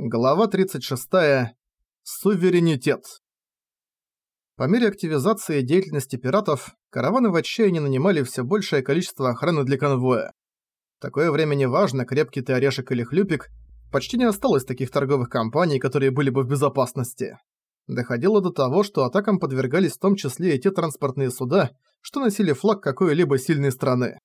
Глава 36. Суверенитет. По мере активизации деятельности пиратов, караваны в отчаянии нанимали все большее количество охраны для конвоя. В такое время неважно, крепкий ты орешек или хлюпик, почти не осталось таких торговых компаний, которые были бы в безопасности. Доходило до того, что атакам подвергались в том числе и те транспортные суда, что носили флаг какой-либо сильной страны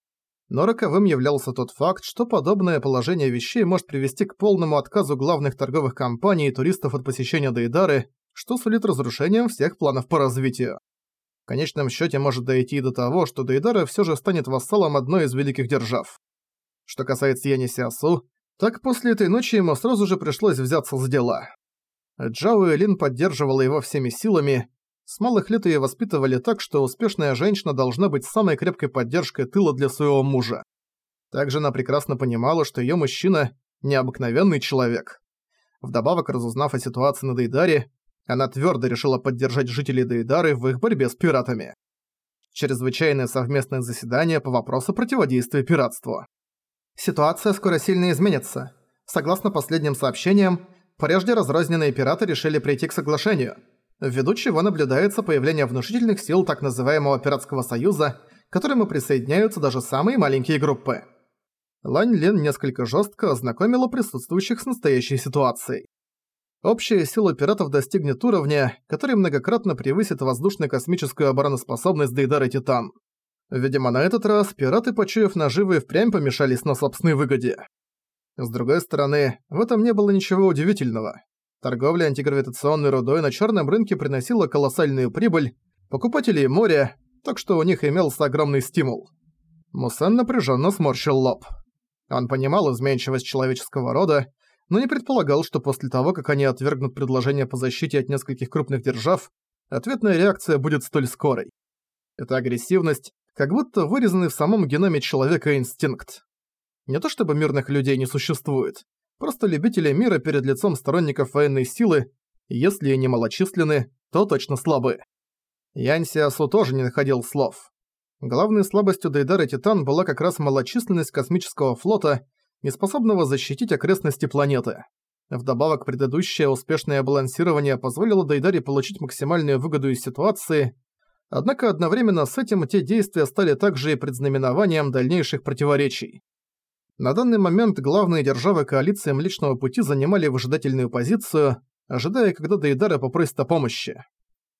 но роковым являлся тот факт, что подобное положение вещей может привести к полному отказу главных торговых компаний и туристов от посещения Дейдары, что сулит разрушением всех планов по развитию. В конечном счете может дойти до того, что Дейдара все же станет вассалом одной из великих держав. Что касается Яни Сиасу, так после этой ночи ему сразу же пришлось взяться за дела. Джао Элин поддерживала его всеми силами, с малых лет ее воспитывали так, что успешная женщина должна быть самой крепкой поддержкой тыла для своего мужа. Также она прекрасно понимала, что ее мужчина – необыкновенный человек. Вдобавок, разузнав о ситуации на Дейдаре, она твердо решила поддержать жителей Дейдары в их борьбе с пиратами. Чрезвычайное совместное заседание по вопросу противодействия пиратству. Ситуация скоро сильно изменится. Согласно последним сообщениям, прежде разрозненные пираты решили прийти к соглашению – ввиду чего наблюдается появление внушительных сил так называемого Пиратского Союза, к которому присоединяются даже самые маленькие группы. Лань Лин несколько жестко ознакомила присутствующих с настоящей ситуацией. Общая сила пиратов достигнет уровня, который многократно превысит воздушно-космическую обороноспособность Дейдара Титан. Видимо, на этот раз пираты, почуяв наживы, впрямь помешались на собственной выгоде. С другой стороны, в этом не было ничего удивительного. Торговля антигравитационной рудой на черном рынке приносила колоссальную прибыль, покупателей море, так что у них имелся огромный стимул. Мусан напряженно сморщил лоб. Он понимал изменчивость человеческого рода, но не предполагал, что после того, как они отвергнут предложение по защите от нескольких крупных держав, ответная реакция будет столь скорой. Эта агрессивность, как будто вырезанный в самом геноме человека инстинкт. Не то чтобы мирных людей не существует, Просто любители мира перед лицом сторонников военной силы, если и не малочисленны, то точно слабы. Янь Сиасу тоже не находил слов. Главной слабостью Дейдара Титан была как раз малочисленность космического флота, неспособного защитить окрестности планеты. Вдобавок, предыдущее успешное балансирование позволило Дейдаре получить максимальную выгоду из ситуации, однако одновременно с этим те действия стали также и предзнаменованием дальнейших противоречий. На данный момент главные державы коалиции Млечного Пути занимали выжидательную позицию, ожидая, когда Дейдара попросит о помощи.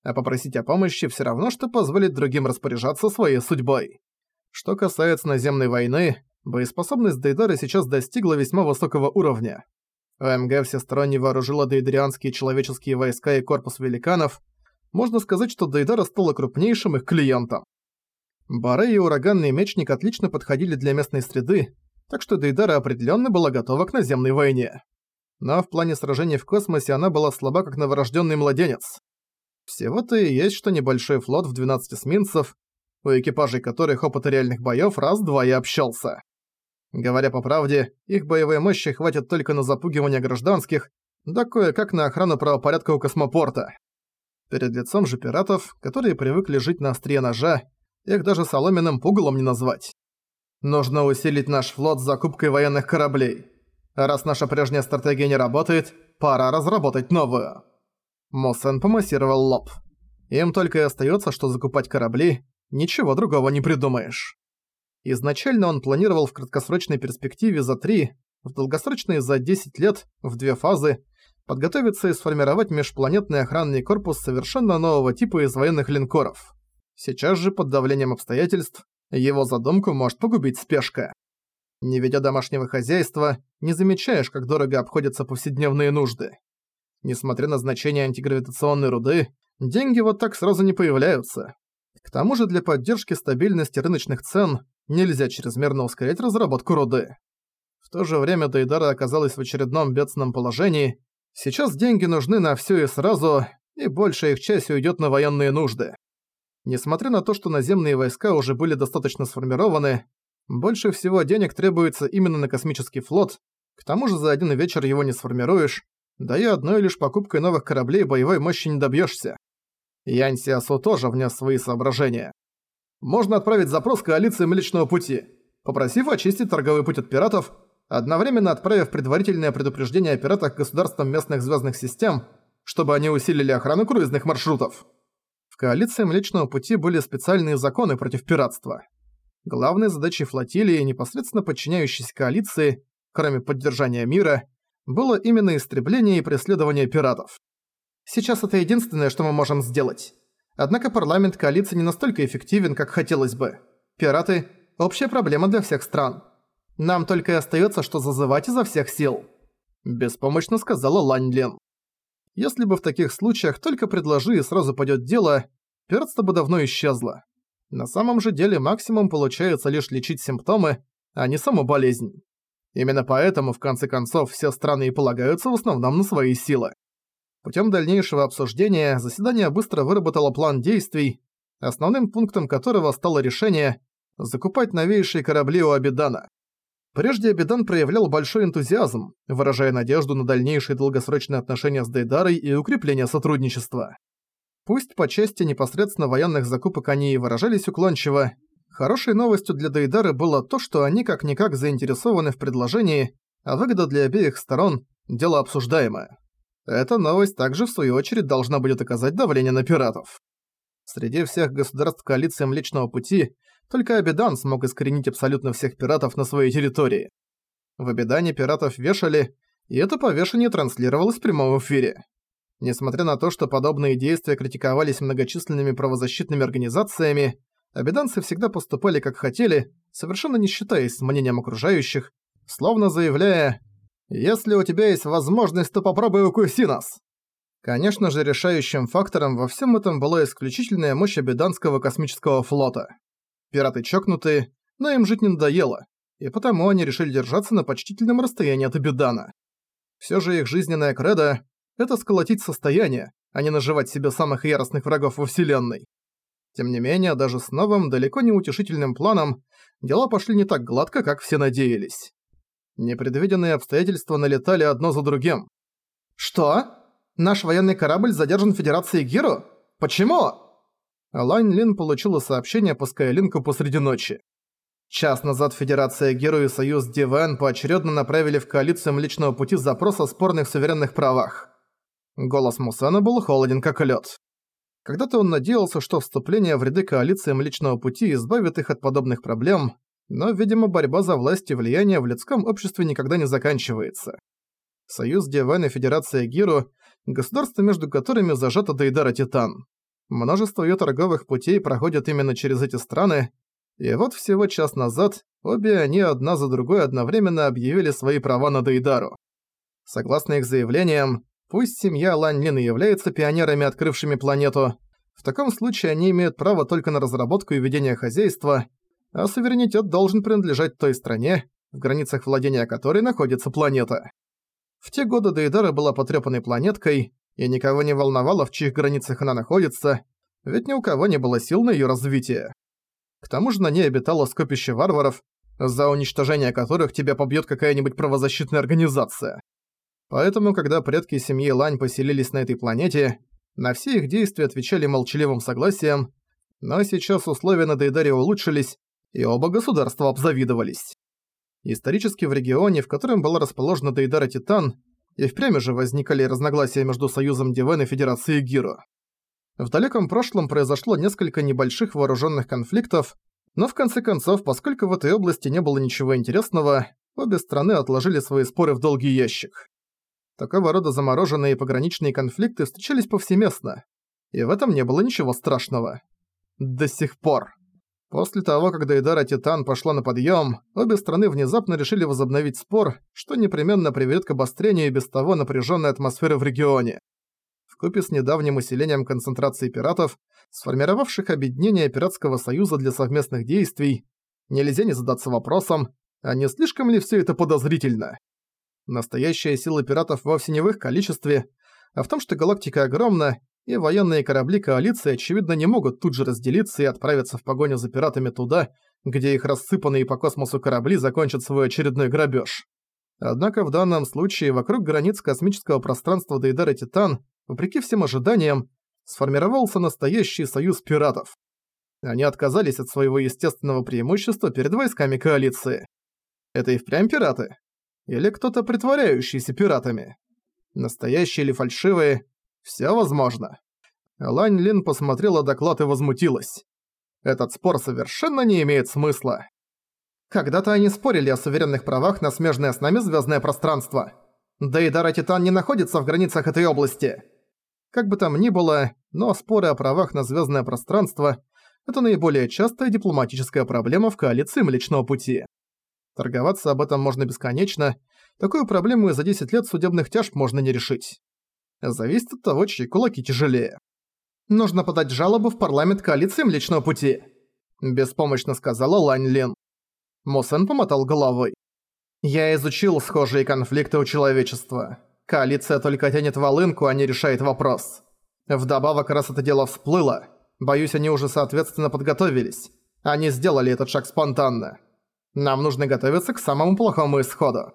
А попросить о помощи все равно, что позволить другим распоряжаться своей судьбой. Что касается наземной войны, боеспособность Дейдара сейчас достигла весьма высокого уровня. ОМГ всесторонне вооружила дейдарианские человеческие войска и корпус великанов. Можно сказать, что Дейдара стала крупнейшим их клиентом. Баре и ураганный мечник отлично подходили для местной среды, так что Дейдара определенно была готова к наземной войне. Но в плане сражений в космосе она была слаба как новорожденный младенец. Всего-то и есть что небольшой флот в 12 эсминцев, у экипажей которых опыт реальных боёв раз-два и общался. Говоря по правде, их боевой мощи хватит только на запугивание гражданских, да кое-как на охрану правопорядка у космопорта. Перед лицом же пиратов, которые привыкли жить на острие ножа, их даже соломенным пугалом не назвать. Нужно усилить наш флот с закупкой военных кораблей. Раз наша прежняя стратегия не работает, пора разработать новую. Мосен помассировал лоб. Им только и остается, что закупать корабли, ничего другого не придумаешь. Изначально он планировал в краткосрочной перспективе за 3, в долгосрочной за 10 лет, в две фазы, подготовиться и сформировать межпланетный охранный корпус совершенно нового типа из военных линкоров. Сейчас же, под давлением обстоятельств, его задумку может погубить спешка. Не ведя домашнего хозяйства, не замечаешь, как дорого обходятся повседневные нужды. Несмотря на значение антигравитационной руды, деньги вот так сразу не появляются. К тому же для поддержки стабильности рыночных цен нельзя чрезмерно ускорять разработку руды. В то же время Дейдара оказалась в очередном бедственном положении. Сейчас деньги нужны на всё и сразу, и большая их часть уйдет на военные нужды. Несмотря на то, что наземные войска уже были достаточно сформированы, больше всего денег требуется именно на космический флот, к тому же за один вечер его не сформируешь, да и одной лишь покупкой новых кораблей боевой мощи не добьешься. Янь Сиасу тоже внес свои соображения. Можно отправить запрос коалиции Млечного Пути, попросив очистить торговый путь от пиратов, одновременно отправив предварительное предупреждение о пиратах государствам местных звездных систем, чтобы они усилили охрану круизных маршрутов. В коалиции Млечного Пути были специальные законы против пиратства. Главной задачей флотилии, непосредственно подчиняющейся коалиции, кроме поддержания мира, было именно истребление и преследование пиратов. Сейчас это единственное, что мы можем сделать. Однако парламент коалиции не настолько эффективен, как хотелось бы. Пираты – общая проблема для всех стран. Нам только и остается, что зазывать изо всех сил. Беспомощно сказала Лань Лен. Если бы в таких случаях только предложи и сразу пойдет дело, пиратство бы давно исчезло. На самом же деле максимум получается лишь лечить симптомы, а не саму болезнь. Именно поэтому, в конце концов, все страны и полагаются в основном на свои силы. Путем дальнейшего обсуждения заседание быстро выработало план действий, основным пунктом которого стало решение закупать новейшие корабли у Абидана. Прежде Абидан проявлял большой энтузиазм, выражая надежду на дальнейшие долгосрочные отношения с Дейдарой и укрепление сотрудничества. Пусть по части непосредственно военных закупок они и выражались уклончиво, Хорошей новостью для Дейдары было то, что они как-никак заинтересованы в предложении, а выгода для обеих сторон – дело обсуждаемое. Эта новость также, в свою очередь, должна будет оказать давление на пиратов. Среди всех государств коалиции Млечного Пути только Абидан смог искоренить абсолютно всех пиратов на своей территории. В Абидане пиратов вешали, и это повешение транслировалось в прямом эфире. Несмотря на то, что подобные действия критиковались многочисленными правозащитными организациями, Обеданцы всегда поступали как хотели, совершенно не считаясь с мнением окружающих, словно заявляя «Если у тебя есть возможность, то попробуй укуси нас». Конечно же, решающим фактором во всем этом была исключительная мощь Абиданского космического флота. Пираты чокнутые, но им жить не надоело, и потому они решили держаться на почтительном расстоянии от Абидана. Всё же их жизненная кредо — это сколотить состояние, а не наживать себе самых яростных врагов во Вселенной. Тем не менее, даже с новым, далеко не утешительным планом, дела пошли не так гладко, как все надеялись. Непредвиденные обстоятельства налетали одно за другим. «Что? Наш военный корабль задержан Федерацией Гиру? Почему?» Лайн Лин получила сообщение по Скайлинку посреди ночи. Час назад Федерация Геру и Союз Дивен поочередно направили в коалицию Млечного Пути запрос о спорных суверенных правах. Голос Мусана был холоден как лед. Когда-то он надеялся, что вступление в ряды коалиции Млечного Пути избавит их от подобных проблем, но, видимо, борьба за власть и влияние в людском обществе никогда не заканчивается. Союз Диаван и Федерация Гиру – государства, между которыми зажата Дейдара Титан. Множество ее торговых путей проходят именно через эти страны, и вот всего час назад обе они одна за другой одновременно объявили свои права на Дейдару. Согласно их заявлениям, Пусть семья Лань Лин и является пионерами, открывшими планету, в таком случае они имеют право только на разработку и ведение хозяйства, а суверенитет должен принадлежать той стране, в границах владения которой находится планета. В те годы Дейдара была потрепанной планеткой, и никого не волновало, в чьих границах она находится, ведь ни у кого не было сил на её развитие. К тому же на ней обитало скопище варваров, за уничтожение которых тебя побьёт какая-нибудь правозащитная организация. Поэтому, когда предки семьи Лань поселились на этой планете, на все их действия отвечали молчаливым согласием, но сейчас условия на Дейдаре улучшились, и оба государства обзавидовались. Исторически в регионе, в котором была расположена Дейдара Титан, и впрямь же возникали разногласия между Союзом Дивен и Федерацией Гиро. В далеком прошлом произошло несколько небольших вооруженных конфликтов, но в конце концов, поскольку в этой области не было ничего интересного, обе страны отложили свои споры в долгий ящик. Такого рода замороженные пограничные конфликты встречались повсеместно, и в этом не было ничего страшного. До сих пор. После того, как Дейдара Титан пошла на подъем, обе страны внезапно решили возобновить спор, что непременно приведет к обострению без того напряженной атмосферы в регионе. Вкупе с недавним усилением концентрации пиратов, сформировавших объединение Пиратского Союза для совместных действий, нельзя не задаться вопросом, а не слишком ли все это подозрительно? Настоящая сила пиратов вовсе не в их количестве, а в том, что галактика огромна, и военные корабли коалиции, очевидно, не могут тут же разделиться и отправиться в погоню за пиратами туда, где их рассыпанные по космосу корабли закончат свой очередной грабеж. Однако в данном случае вокруг границ космического пространства Дейдара Титан, вопреки всем ожиданиям, сформировался настоящий союз пиратов. Они отказались от своего естественного преимущества перед войсками коалиции. Это и впрямь пираты? Или кто-то притворяющийся пиратами. Настоящие или фальшивые – все возможно. Лань Лин посмотрела доклад и возмутилась. Этот спор совершенно не имеет смысла. Когда-то они спорили о суверенных правах на смежное с нами звездное пространство. Да и Дара Титан не находится в границах этой области. Как бы там ни было, но споры о правах на звездное пространство – это наиболее частая дипломатическая проблема в коалиции Млечного Пути. Торговаться об этом можно бесконечно, такую проблему и за 10 лет судебных тяжб можно не решить. Зависит от того, чьи кулаки тяжелее. Нужно подать жалобу в парламент коалиции Млечного Пути. Беспомощно сказала Лань Лин. Мусен помотал головой. Я изучил схожие конфликты у человечества. Коалиция только тянет волынку, а не решает вопрос. Вдобавок, раз это дело всплыло, боюсь, они уже соответственно подготовились. Они сделали этот шаг спонтанно. Нам нужно готовиться к самому плохому исходу.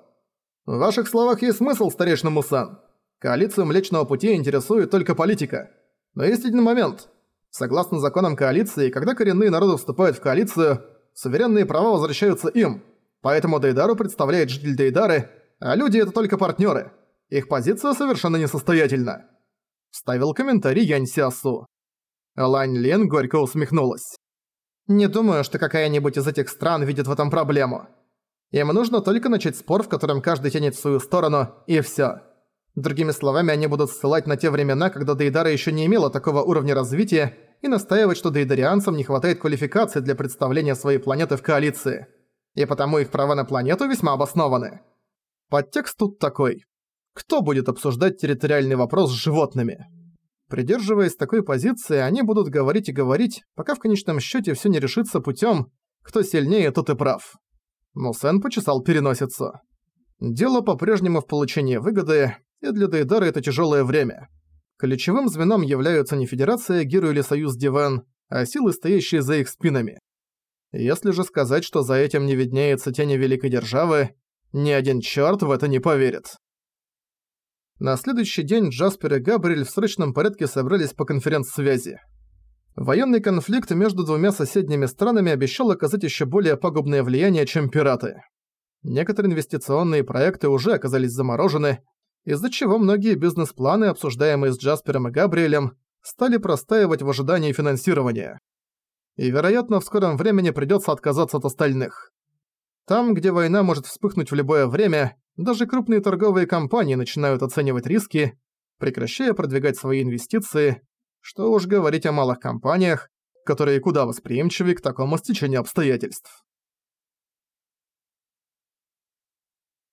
В ваших словах есть смысл, старейшина Мусан. Коалицию Млечного Пути интересует только политика. Но есть один момент. Согласно законам коалиции, когда коренные народы вступают в коалицию, суверенные права возвращаются им. Поэтому Дейдару представляет житель Дейдары, а люди это только партнеры. Их позиция совершенно несостоятельна. Вставил комментарий Янь Сиасу. Лань Лен горько усмехнулась. Не думаю, что какая-нибудь из этих стран видит в этом проблему. Им нужно только начать спор, в котором каждый тянет в свою сторону, и всё. Другими словами, они будут ссылать на те времена, когда Дейдара ещё не имела такого уровня развития, и настаивать, что дейдарианцам не хватает квалификации для представления своей планеты в коалиции. И потому их права на планету весьма обоснованы. Подтекст тут такой. Кто будет обсуждать территориальный вопрос с животными? Придерживаясь такой позиции, они будут говорить и говорить, пока в конечном счете все не решится путем «кто сильнее, тот и прав». Мусен почесал переносицу. Дело по-прежнему в получении выгоды, и для Дейдара это тяжелое время. Ключевым звеном являются не Федерация Гиру или Союз Дивен, а силы, стоящие за их спинами. Если же сказать, что за этим не виднеется тени Великой Державы, ни один чёрт в это не поверит. На следующий день Джаспер и Габриэль в срочном порядке собрались по конференц-связи. Военный конфликт между двумя соседними странами обещал оказать еще более пагубное влияние, чем пираты. Некоторые инвестиционные проекты уже оказались заморожены, из-за чего многие бизнес-планы, обсуждаемые с Джаспером и Габриэлем, стали простаивать в ожидании финансирования. И, вероятно, в скором времени придётся отказаться от остальных. Там, где война может вспыхнуть в любое время, даже крупные торговые компании начинают оценивать риски, прекращая продвигать свои инвестиции, что уж говорить о малых компаниях, которые куда восприимчивее к такому стечению обстоятельств.